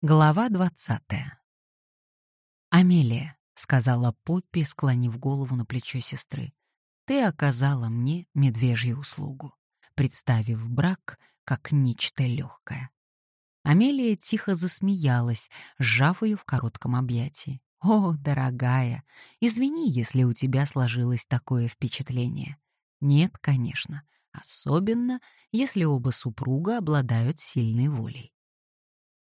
Глава двадцатая. «Амелия», — сказала Поппи, склонив голову на плечо сестры, — «ты оказала мне медвежью услугу, представив брак как нечто легкое». Амелия тихо засмеялась, сжав ее в коротком объятии. «О, дорогая, извини, если у тебя сложилось такое впечатление. Нет, конечно, особенно если оба супруга обладают сильной волей.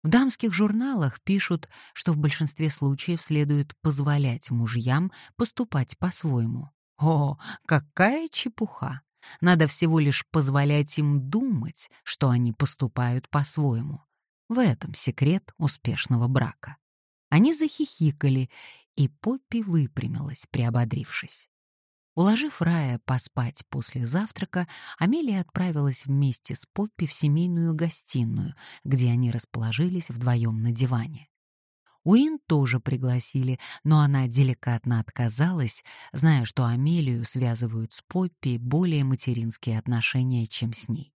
В дамских журналах пишут, что в большинстве случаев следует позволять мужьям поступать по-своему. О, какая чепуха! Надо всего лишь позволять им думать, что они поступают по-своему. В этом секрет успешного брака. Они захихикали, и Поппи выпрямилась, приободрившись. Уложив Рая поспать после завтрака, Амелия отправилась вместе с Поппи в семейную гостиную, где они расположились вдвоем на диване. Уин тоже пригласили, но она деликатно отказалась, зная, что Амелию связывают с Поппи более материнские отношения, чем с ней.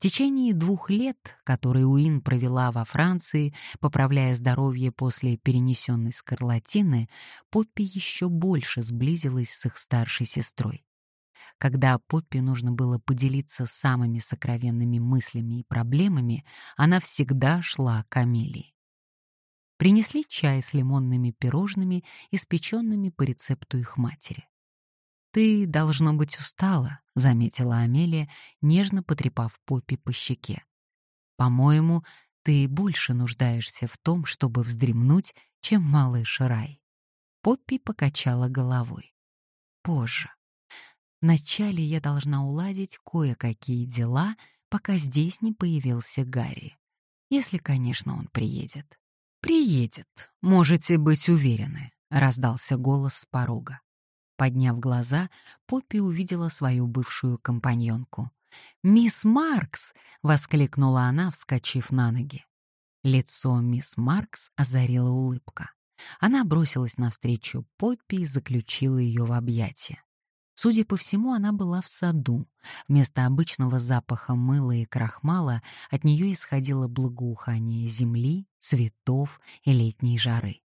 В течение двух лет, которые Уин провела во Франции, поправляя здоровье после перенесенной скарлатины, Поппи еще больше сблизилась с их старшей сестрой. Когда Поппи нужно было поделиться самыми сокровенными мыслями и проблемами, она всегда шла к Амелии. Принесли чай с лимонными пирожными, испеченными по рецепту их матери. «Ты, должно быть, устала», — заметила Амелия, нежно потрепав Поппи по щеке. «По-моему, ты больше нуждаешься в том, чтобы вздремнуть, чем малыш Рай». Поппи покачала головой. «Позже. Вначале я должна уладить кое-какие дела, пока здесь не появился Гарри. Если, конечно, он приедет». «Приедет, можете быть уверены», — раздался голос с порога. Подняв глаза, Поппи увидела свою бывшую компаньонку. «Мисс Маркс!» — воскликнула она, вскочив на ноги. Лицо мисс Маркс озарила улыбка. Она бросилась навстречу Поппи и заключила ее в объятия. Судя по всему, она была в саду. Вместо обычного запаха мыла и крахмала от нее исходило благоухание земли, цветов и летней жары.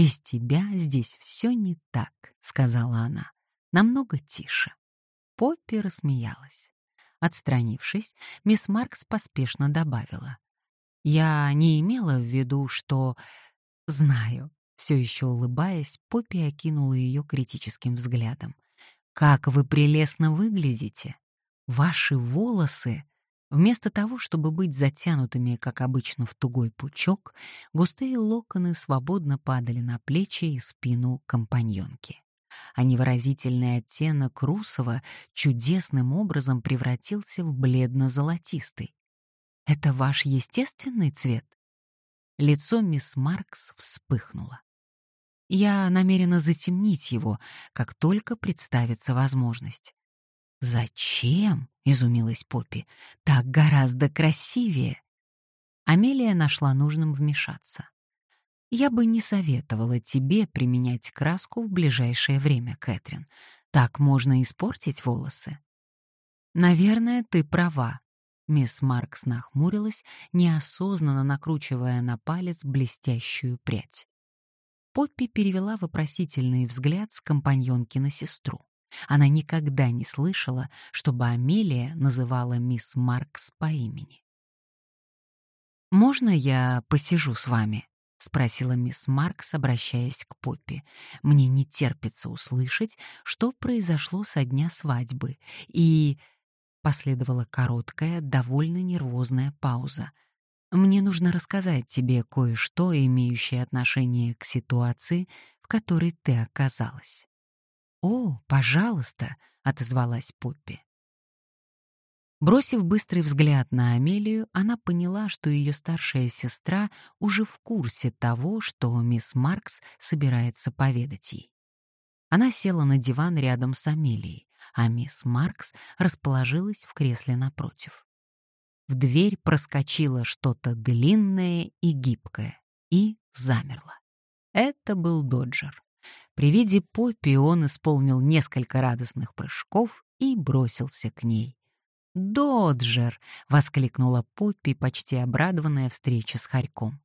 «Без тебя здесь все не так», — сказала она, — «намного тише». Поппи рассмеялась. Отстранившись, мисс Маркс поспешно добавила. «Я не имела в виду, что...» «Знаю», — все еще улыбаясь, Поппи окинула ее критическим взглядом. «Как вы прелестно выглядите! Ваши волосы...» Вместо того, чтобы быть затянутыми, как обычно, в тугой пучок, густые локоны свободно падали на плечи и спину компаньонки. А невыразительный оттенок русого чудесным образом превратился в бледно-золотистый. «Это ваш естественный цвет?» Лицо мисс Маркс вспыхнуло. «Я намерена затемнить его, как только представится возможность. «Зачем?» — изумилась Поппи. «Так гораздо красивее». Амелия нашла нужным вмешаться. «Я бы не советовала тебе применять краску в ближайшее время, Кэтрин. Так можно испортить волосы». «Наверное, ты права», — мисс Маркс нахмурилась, неосознанно накручивая на палец блестящую прядь. Поппи перевела вопросительный взгляд с компаньонки на сестру. Она никогда не слышала, чтобы Амелия называла мисс Маркс по имени. «Можно я посижу с вами?» — спросила мисс Маркс, обращаясь к Поппи. «Мне не терпится услышать, что произошло со дня свадьбы, и...» Последовала короткая, довольно нервозная пауза. «Мне нужно рассказать тебе кое-что, имеющее отношение к ситуации, в которой ты оказалась». «О, пожалуйста», — отозвалась Поппи. Бросив быстрый взгляд на Амелию, она поняла, что ее старшая сестра уже в курсе того, что мисс Маркс собирается поведать ей. Она села на диван рядом с Амелией, а мисс Маркс расположилась в кресле напротив. В дверь проскочило что-то длинное и гибкое и замерло. Это был Доджер. При виде Поппи он исполнил несколько радостных прыжков и бросился к ней. «Доджер!» — воскликнула Поппи, почти обрадованная встрече с Харьком.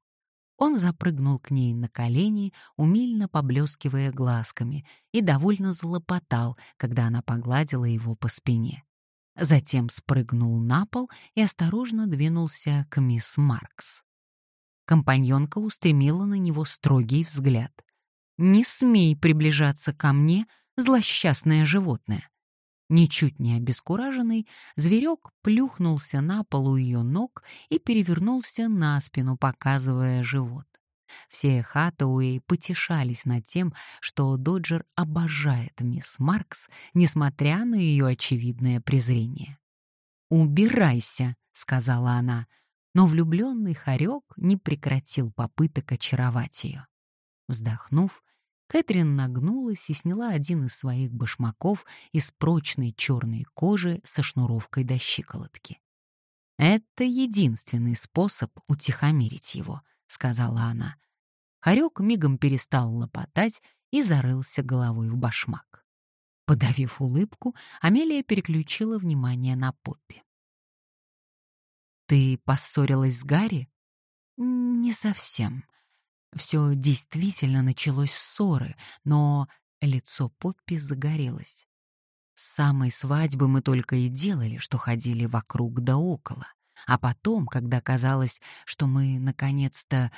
Он запрыгнул к ней на колени, умильно поблескивая глазками, и довольно залопотал, когда она погладила его по спине. Затем спрыгнул на пол и осторожно двинулся к мисс Маркс. Компаньонка устремила на него строгий взгляд. «Не смей приближаться ко мне, злосчастное животное!» Ничуть не обескураженный, зверек плюхнулся на пол у ее ног и перевернулся на спину, показывая живот. Все Хаттауэй потешались над тем, что Доджер обожает мисс Маркс, несмотря на ее очевидное презрение. «Убирайся», — сказала она, но влюбленный хорек не прекратил попыток очаровать ее. Вздохнув, Кэтрин нагнулась и сняла один из своих башмаков из прочной черной кожи со шнуровкой до щиколотки. «Это единственный способ утихомирить его», — сказала она. Хорек мигом перестал лопотать и зарылся головой в башмак. Подавив улыбку, Амелия переключила внимание на Поппи. «Ты поссорилась с Гарри?» «Не совсем. Все действительно началось с ссоры, но лицо Поппи загорелось. С самой свадьбы мы только и делали, что ходили вокруг да около. А потом, когда казалось, что мы наконец-то...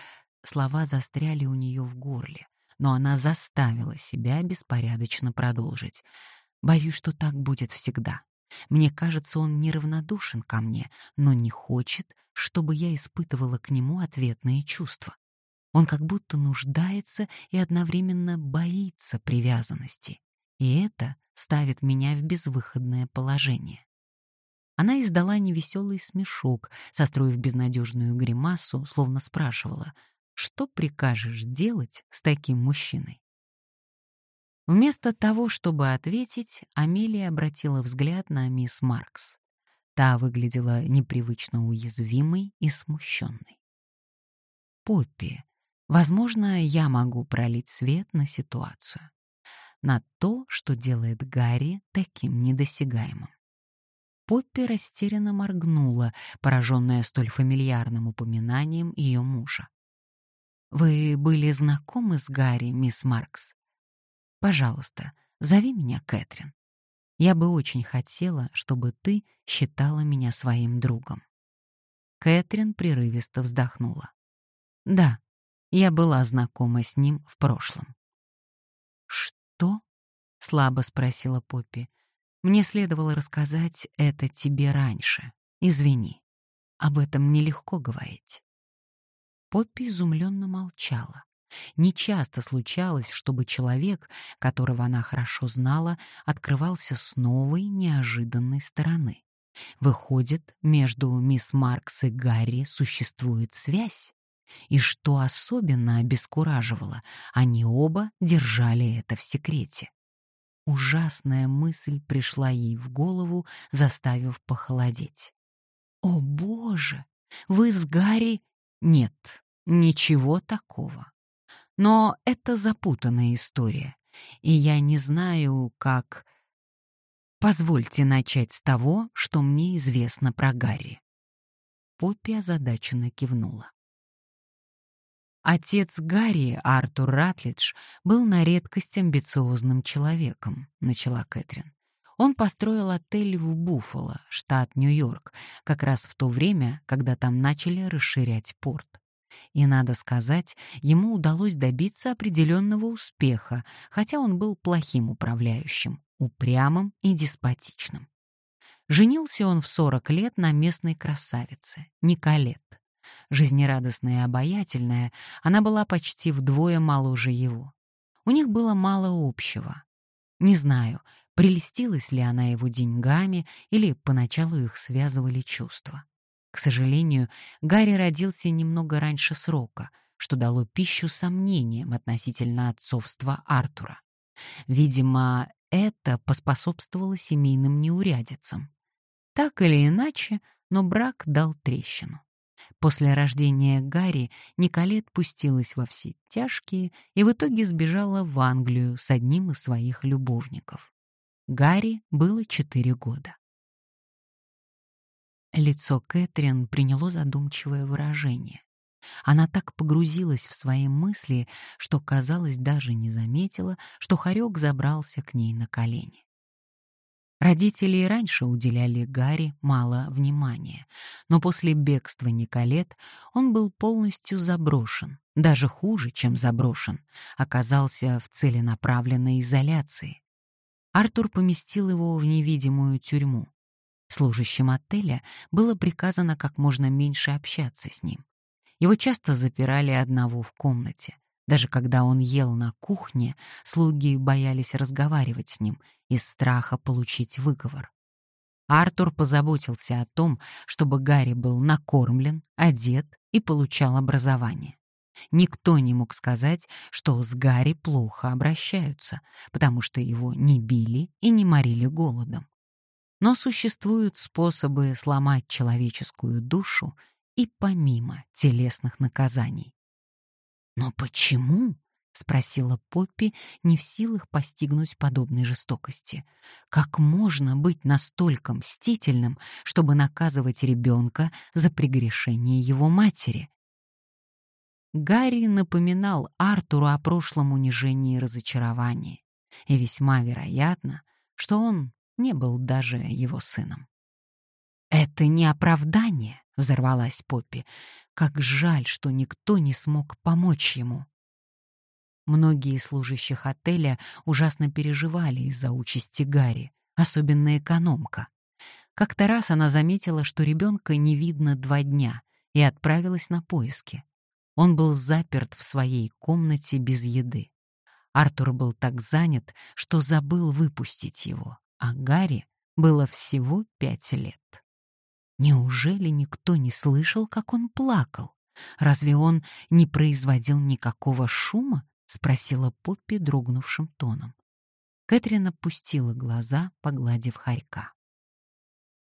Слова застряли у нее в горле, но она заставила себя беспорядочно продолжить. Боюсь, что так будет всегда. Мне кажется, он неравнодушен ко мне, но не хочет, чтобы я испытывала к нему ответные чувства. Он как будто нуждается и одновременно боится привязанности. И это ставит меня в безвыходное положение. Она издала невеселый смешок, состроив безнадежную гримасу, словно спрашивала, что прикажешь делать с таким мужчиной? Вместо того, чтобы ответить, Амелия обратила взгляд на мисс Маркс. Та выглядела непривычно уязвимой и смущенной. «Поппи, Возможно, я могу пролить свет на ситуацию, на то, что делает Гарри таким недосягаемым. Поппи растерянно моргнула, пораженная столь фамильярным упоминанием ее мужа. «Вы были знакомы с Гарри, мисс Маркс? Пожалуйста, зови меня Кэтрин. Я бы очень хотела, чтобы ты считала меня своим другом». Кэтрин прерывисто вздохнула. «Да, я была знакома с ним в прошлом. «Что?» — слабо спросила Поппи. «Мне следовало рассказать это тебе раньше. Извини. Об этом нелегко говорить». Поппи изумленно молчала. Нечасто случалось, чтобы человек, которого она хорошо знала, открывался с новой, неожиданной стороны. Выходит, между мисс Маркс и Гарри существует связь? И что особенно обескураживало, они оба держали это в секрете. Ужасная мысль пришла ей в голову, заставив похолодеть. «О, Боже! Вы с Гарри...» «Нет, ничего такого. Но это запутанная история, и я не знаю, как...» «Позвольте начать с того, что мне известно про Гарри». Поппи озадаченно кивнула. Отец Гарри, Артур Ратлидж, был на редкость амбициозным человеком, начала Кэтрин. Он построил отель в Буффало, штат Нью-Йорк, как раз в то время, когда там начали расширять порт. И, надо сказать, ему удалось добиться определенного успеха, хотя он был плохим управляющим, упрямым и деспотичным. Женился он в 40 лет на местной красавице, Николет. Жизнерадостная и обаятельная, она была почти вдвое моложе его. У них было мало общего. Не знаю, прелестилась ли она его деньгами или поначалу их связывали чувства. К сожалению, Гарри родился немного раньше срока, что дало пищу сомнениям относительно отцовства Артура. Видимо, это поспособствовало семейным неурядицам. Так или иначе, но брак дал трещину. После рождения Гарри Николет пустилась во все тяжкие и в итоге сбежала в Англию с одним из своих любовников. Гарри было четыре года. Лицо Кэтрин приняло задумчивое выражение. Она так погрузилась в свои мысли, что, казалось, даже не заметила, что Харек забрался к ней на колени. Родители и раньше уделяли Гарри мало внимания, но после бегства Николет он был полностью заброшен, даже хуже, чем заброшен, оказался в целенаправленной изоляции. Артур поместил его в невидимую тюрьму. Служащим отеля было приказано как можно меньше общаться с ним. Его часто запирали одного в комнате. Даже когда он ел на кухне, слуги боялись разговаривать с ним из страха получить выговор. Артур позаботился о том, чтобы Гарри был накормлен, одет и получал образование. Никто не мог сказать, что с Гарри плохо обращаются, потому что его не били и не морили голодом. Но существуют способы сломать человеческую душу и помимо телесных наказаний. «Но почему?» — спросила Поппи, не в силах постигнуть подобной жестокости. «Как можно быть настолько мстительным, чтобы наказывать ребенка за прегрешение его матери?» Гарри напоминал Артуру о прошлом унижении и разочаровании, и весьма вероятно, что он не был даже его сыном. «Это не оправдание», — взорвалась Поппи. «Как жаль, что никто не смог помочь ему». Многие служащих отеля ужасно переживали из-за участи Гарри, особенно экономка. Как-то раз она заметила, что ребенка не видно два дня, и отправилась на поиски. Он был заперт в своей комнате без еды. Артур был так занят, что забыл выпустить его, а Гарри было всего пять лет. Неужели никто не слышал, как он плакал? Разве он не производил никакого шума? спросила Поппи дрогнувшим тоном. Кэтрин опустила глаза, погладив хорька.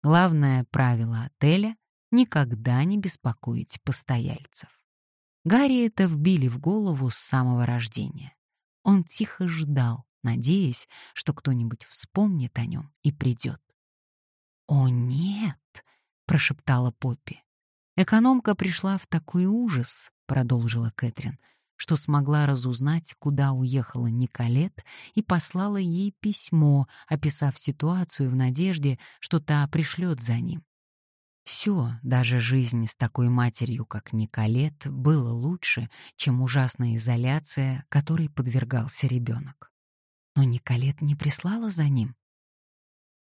Главное правило отеля — никогда не беспокоить постояльцев. Гарри это вбили в голову с самого рождения. Он тихо ждал, надеясь, что кто-нибудь вспомнит о нем и придет. «О, нет!» Прошептала Поппи. Экономка пришла в такой ужас, продолжила Кэтрин, что смогла разузнать, куда уехала Николет, и послала ей письмо, описав ситуацию в надежде, что та пришлет за ним. Все, даже жизнь с такой матерью, как Николет, было лучше, чем ужасная изоляция, которой подвергался ребенок. Но Николет не прислала за ним?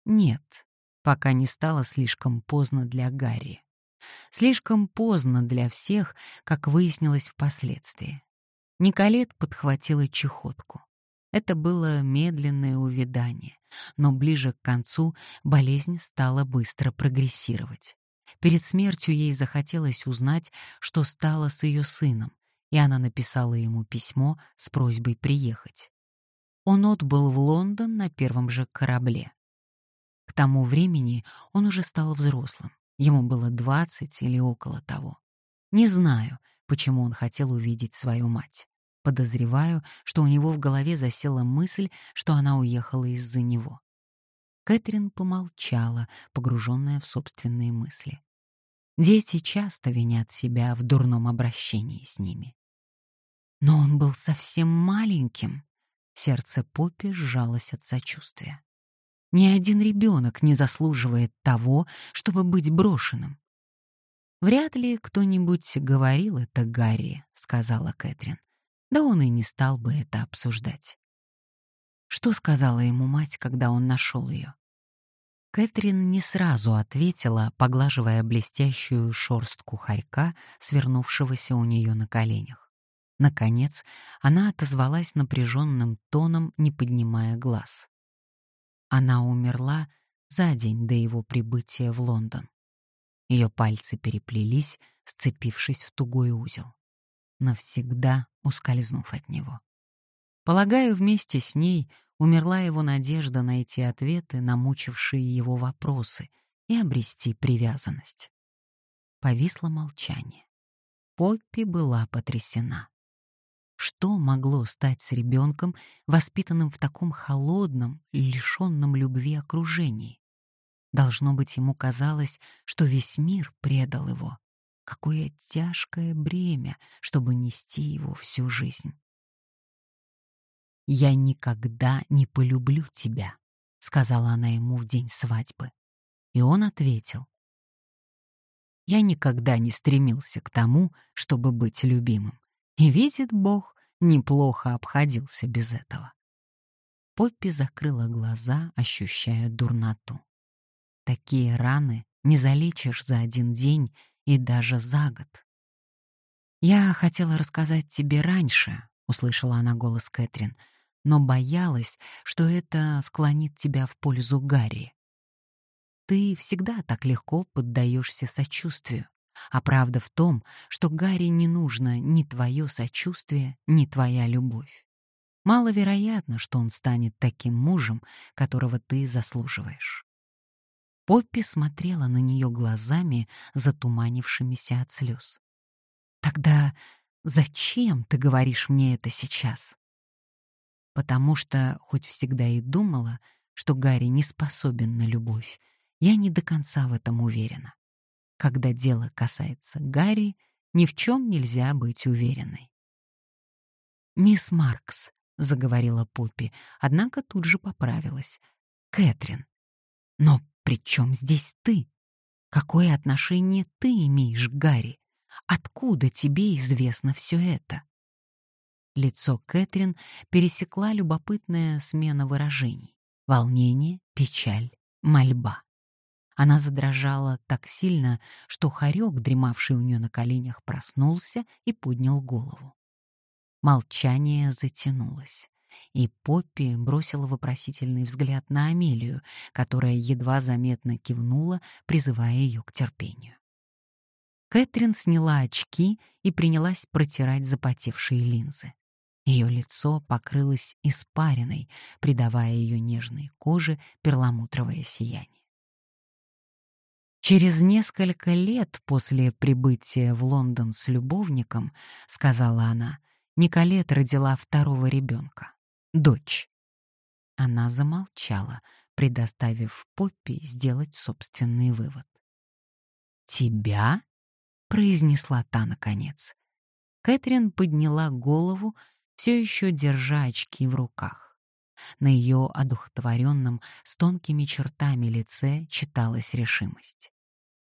Нет, пока не стало слишком поздно для Гарри. Слишком поздно для всех, как выяснилось впоследствии. Николет подхватила чехотку. Это было медленное увядание, но ближе к концу болезнь стала быстро прогрессировать. Перед смертью ей захотелось узнать, что стало с ее сыном, и она написала ему письмо с просьбой приехать. Он отбыл в Лондон на первом же корабле. Тому времени он уже стал взрослым. Ему было двадцать или около того. Не знаю, почему он хотел увидеть свою мать. Подозреваю, что у него в голове засела мысль, что она уехала из-за него. Кэтрин помолчала, погруженная в собственные мысли. Дети часто винят себя в дурном обращении с ними. Но он был совсем маленьким. Сердце Поппи сжалось от сочувствия. Ни один ребенок не заслуживает того, чтобы быть брошенным. «Вряд ли кто-нибудь говорил это Гарри», — сказала Кэтрин. Да он и не стал бы это обсуждать. Что сказала ему мать, когда он нашел ее? Кэтрин не сразу ответила, поглаживая блестящую шорстку хорька, свернувшегося у нее на коленях. Наконец, она отозвалась напряженным тоном, не поднимая глаз. Она умерла за день до его прибытия в Лондон. Ее пальцы переплелись, сцепившись в тугой узел, навсегда ускользнув от него. Полагаю, вместе с ней умерла его надежда найти ответы на мучившие его вопросы и обрести привязанность. Повисло молчание. Поппи была потрясена. Что могло стать с ребенком, воспитанным в таком холодном, лишенном любви окружении? Должно быть, ему казалось, что весь мир предал его. Какое тяжкое бремя, чтобы нести его всю жизнь. «Я никогда не полюблю тебя», — сказала она ему в день свадьбы. И он ответил. «Я никогда не стремился к тому, чтобы быть любимым. И, видит Бог, неплохо обходился без этого». Поппи закрыла глаза, ощущая дурноту. Такие раны не залечишь за один день и даже за год. «Я хотела рассказать тебе раньше», — услышала она голос Кэтрин, «но боялась, что это склонит тебя в пользу Гарри. Ты всегда так легко поддаешься сочувствию, а правда в том, что Гарри не нужно ни твое сочувствие, ни твоя любовь. Маловероятно, что он станет таким мужем, которого ты заслуживаешь. Поппи смотрела на нее глазами, затуманившимися от слез. «Тогда зачем ты говоришь мне это сейчас?» «Потому что, хоть всегда и думала, что Гарри не способен на любовь, я не до конца в этом уверена. Когда дело касается Гарри, ни в чем нельзя быть уверенной». «Мисс Маркс», — заговорила Поппи, однако тут же поправилась. «Кэтрин, но при чем здесь ты? Какое отношение ты имеешь к Гарри? Откуда тебе известно все это?» Лицо Кэтрин пересекла любопытная смена выражений. Волнение, печаль, мольба. Она задрожала так сильно, что хорек, дремавший у нее на коленях, проснулся и поднял голову. Молчание затянулось и Поппи бросила вопросительный взгляд на Амелию, которая едва заметно кивнула, призывая ее к терпению. Кэтрин сняла очки и принялась протирать запотевшие линзы. Ее лицо покрылось испариной, придавая ее нежной коже перламутровое сияние. Через несколько лет после прибытия в Лондон с любовником, сказала она, Николет родила второго ребенка дочь. Она замолчала, предоставив Поппи сделать собственный вывод. «Тебя?» — произнесла та наконец. Кэтрин подняла голову, все еще держа очки в руках. На ее одухотворенном, с тонкими чертами лице читалась решимость.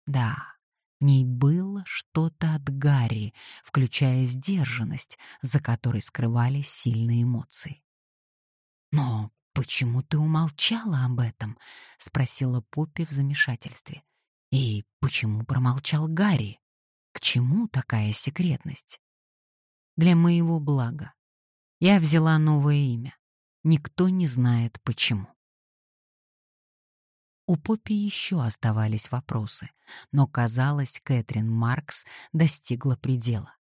Да, в ней было что-то от Гарри, включая сдержанность, за которой скрывались сильные эмоции. «Но почему ты умолчала об этом?» — спросила Поппи в замешательстве. «И почему промолчал Гарри? К чему такая секретность?» «Для моего блага. Я взяла новое имя. Никто не знает, почему». У Поппи еще оставались вопросы, но, казалось, Кэтрин Маркс достигла предела.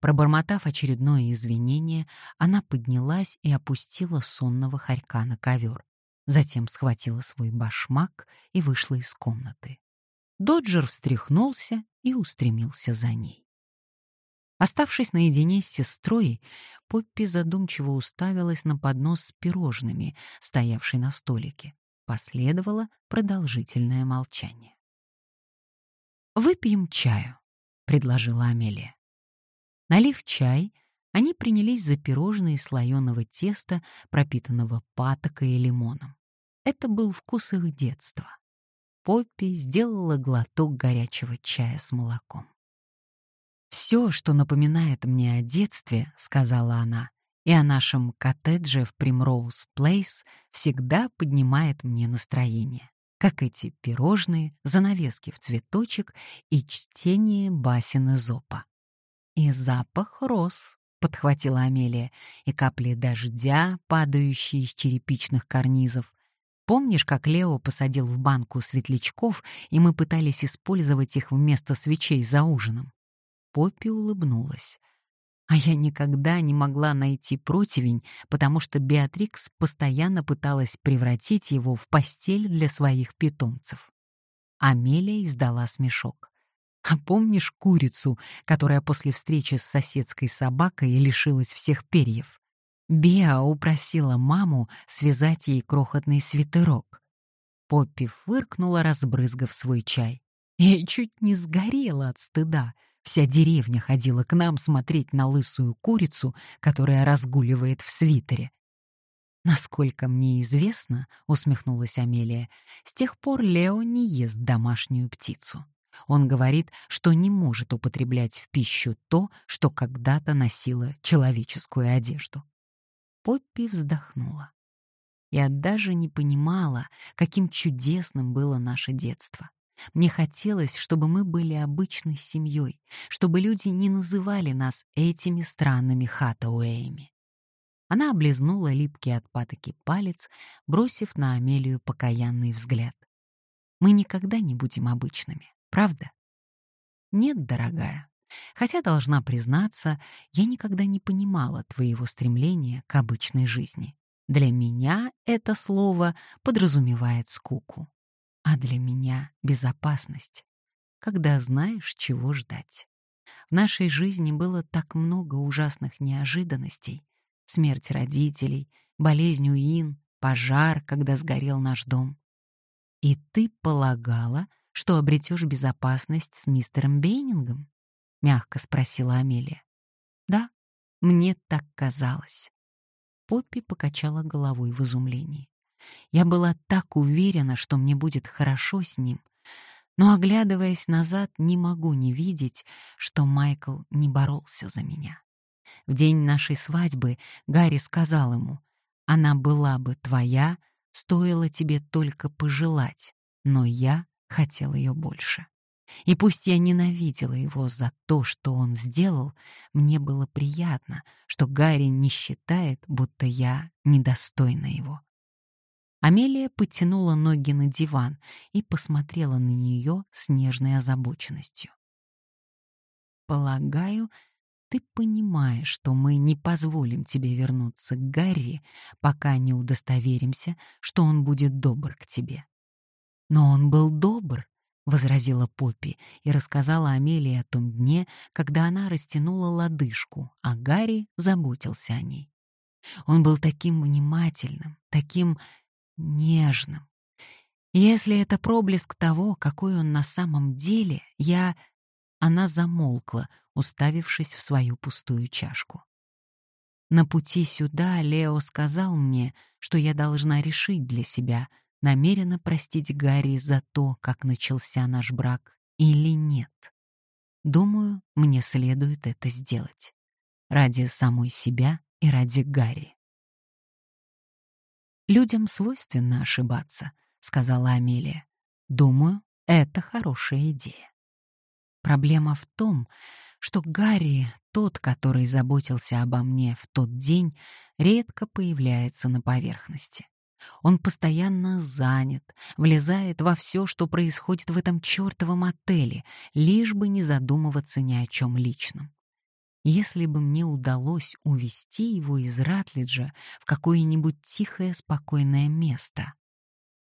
Пробормотав очередное извинение, она поднялась и опустила сонного хорька на ковер. Затем схватила свой башмак и вышла из комнаты. Доджер встряхнулся и устремился за ней. Оставшись наедине с сестрой, Поппи задумчиво уставилась на поднос с пирожными, стоявший на столике. Последовало продолжительное молчание. «Выпьем чаю», — предложила Амелия. Налив чай, они принялись за пирожные слоеного теста, пропитанного патокой и лимоном. Это был вкус их детства. Поппи сделала глоток горячего чая с молоком. «Все, что напоминает мне о детстве», — сказала она, «и о нашем коттедже в Примроуз Плейс всегда поднимает мне настроение, как эти пирожные, занавески в цветочек и чтение басен Зопа. «И запах роз», — подхватила Амелия, «и капли дождя, падающие из черепичных карнизов. Помнишь, как Лео посадил в банку светлячков, и мы пытались использовать их вместо свечей за ужином?» Поппи улыбнулась. А я никогда не могла найти противень, потому что Беатрикс постоянно пыталась превратить его в постель для своих питомцев. Амелия издала смешок. А помнишь курицу, которая после встречи с соседской собакой лишилась всех перьев? Беа упросила маму связать ей крохотный свитерок. Поппи фыркнула, разбрызгав свой чай. Я чуть не сгорела от стыда. Вся деревня ходила к нам смотреть на лысую курицу, которая разгуливает в свитере. «Насколько мне известно, — усмехнулась Амелия, — с тех пор Лео не ест домашнюю птицу. Он говорит, что не может употреблять в пищу то, что когда-то носило человеческую одежду. Поппи вздохнула. Я даже не понимала, каким чудесным было наше детство. Мне хотелось, чтобы мы были обычной семьей, чтобы люди не называли нас этими странными хатауэями. Она облизнула липкий от патоки палец, бросив на Амелию покаянный взгляд. «Мы никогда не будем обычными, правда?» «Нет, дорогая. Хотя, должна признаться, я никогда не понимала твоего стремления к обычной жизни. Для меня это слово подразумевает скуку а для меня — безопасность, когда знаешь, чего ждать. В нашей жизни было так много ужасных неожиданностей. Смерть родителей, болезнь Уин, пожар, когда сгорел наш дом. И ты полагала, что обретешь безопасность с мистером Бейнингом? Мягко спросила Амелия. Да, мне так казалось. Поппи покачала головой в изумлении. Я была так уверена, что мне будет хорошо с ним, но, оглядываясь назад, не могу не видеть, что Майкл не боролся за меня. В день нашей свадьбы Гарри сказал ему, «Она была бы твоя, стоило тебе только пожелать, но я хотел ее больше». И пусть я ненавидела его за то, что он сделал, мне было приятно, что Гарри не считает, будто я недостойна его. Амелия подтянула ноги на диван и посмотрела на нее с нежной озабоченностью. «Полагаю, ты понимаешь, что мы не позволим тебе вернуться к Гарри, пока не удостоверимся, что он будет добр к тебе». «Но он был добр», — возразила Поппи и рассказала Амелии о том дне, когда она растянула лодыжку, а Гарри заботился о ней. Он был таким внимательным, таким нежным. Если это проблеск того, какой он на самом деле, я... Она замолкла, уставившись в свою пустую чашку. На пути сюда Лео сказал мне, что я должна решить для себя, намеренно простить Гарри за то, как начался наш брак, или нет. Думаю, мне следует это сделать. Ради самой себя и ради Гарри. «Людям свойственно ошибаться», — сказала Амелия. «Думаю, это хорошая идея». Проблема в том, что Гарри, тот, который заботился обо мне в тот день, редко появляется на поверхности. Он постоянно занят, влезает во все, что происходит в этом чертовом отеле, лишь бы не задумываться ни о чем личном. Если бы мне удалось увести его из Ратлиджа в какое-нибудь тихое, спокойное место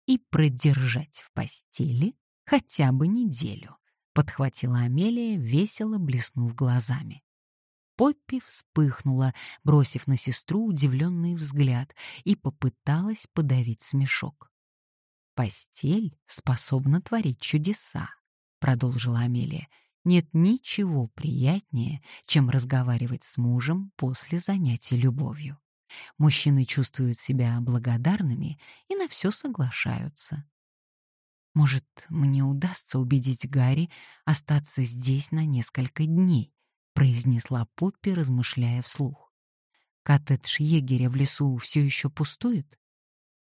и продержать в постели хотя бы неделю, подхватила Амелия, весело блеснув глазами. Поппи вспыхнула, бросив на сестру удивленный взгляд, и попыталась подавить смешок. «Постель способна творить чудеса», — продолжила Амелия, нет ничего приятнее, чем разговаривать с мужем после занятий любовью. Мужчины чувствуют себя благодарными и на все соглашаются. Может, мне удастся убедить Гарри остаться здесь на несколько дней, произнесла Поппи, размышляя вслух. Коттедж егеря в лесу все еще пустует?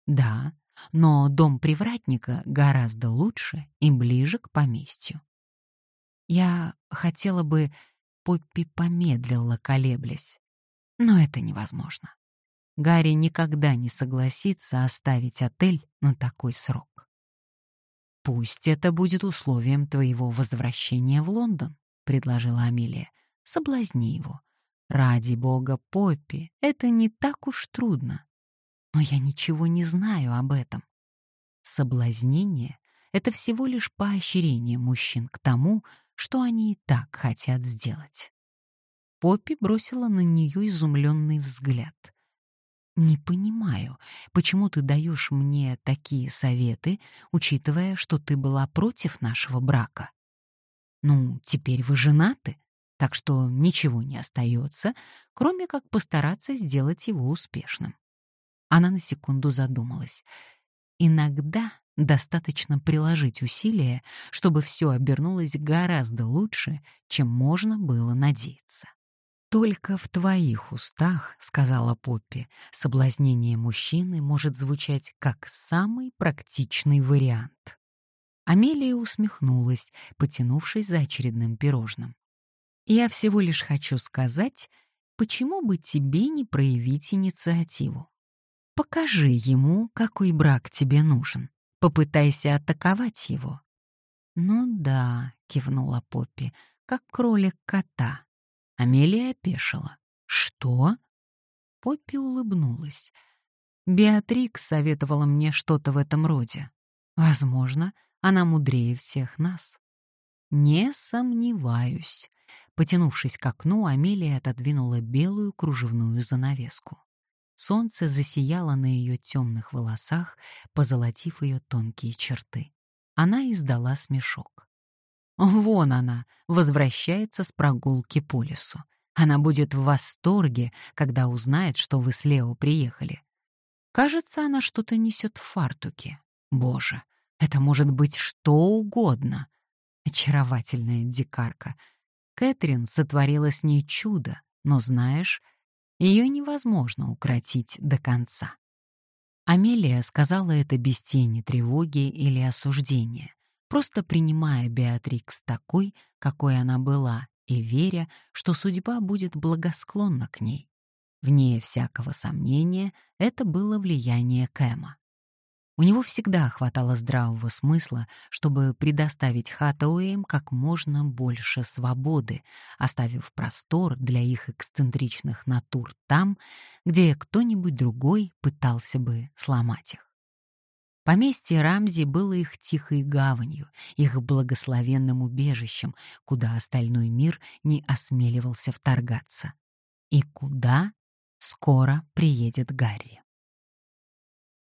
Да, но дом привратника гораздо лучше и ближе к поместью. Я хотела бы... Поппи помедлила, колеблясь. Но это невозможно. Гарри никогда не согласится оставить отель на такой срок. «Пусть это будет условием твоего возвращения в Лондон», — предложила Амелия. «Соблазни его. Ради бога, Поппи, это не так уж трудно. Но я ничего не знаю об этом. Соблазнение — это всего лишь поощрение мужчин к тому, что они и так хотят сделать. Поппи бросила на нее изумленный взгляд. Не понимаю, почему ты даешь мне такие советы, учитывая, что ты была против нашего брака. Ну, теперь вы женаты, так что ничего не остается, кроме как постараться сделать его успешным. Она на секунду задумалась. Иногда достаточно приложить усилия, чтобы все обернулось гораздо лучше, чем можно было надеяться. «Только в твоих устах, — сказала Поппи, — соблазнение мужчины может звучать как самый практичный вариант». Амелия усмехнулась, потянувшись за очередным пирожным. «Я всего лишь хочу сказать, почему бы тебе не проявить инициативу? Покажи ему, какой брак тебе нужен. Попытайся атаковать его. Ну да, кивнула Поппи, как кролик кота. Амелия опешила. Что? Поппи улыбнулась. Беатрикс советовала мне что-то в этом роде. Возможно, она мудрее всех нас. Не сомневаюсь. Потянувшись к окну, Амелия отодвинула белую кружевную занавеску. Солнце засияло на ее темных волосах, позолотив ее тонкие черты. Она издала смешок. Вон она, возвращается с прогулки по лесу. Она будет в восторге, когда узнает, что вы с Лео приехали. Кажется, она что-то несет в фартуке. Боже, это может быть что угодно. Очаровательная дикарка. Кэтрин сотворила с ней чудо, но, знаешь, ее невозможно укротить до конца. Амелия сказала это без тени тревоги или осуждения, просто принимая Беатрикс такой, какой она была, и веря, что судьба будет благосклонна к ней. Вне всякого сомнения, это было влияние Кэма. У него всегда хватало здравого смысла, чтобы предоставить Хатауэям как можно больше свободы, оставив простор для их эксцентричных натур там, где кто-нибудь другой пытался бы сломать их. Поместье Рамзи было их тихой гаванью, их благословенным убежищем, куда остальной мир не осмеливался вторгаться. И куда скоро приедет Гарри.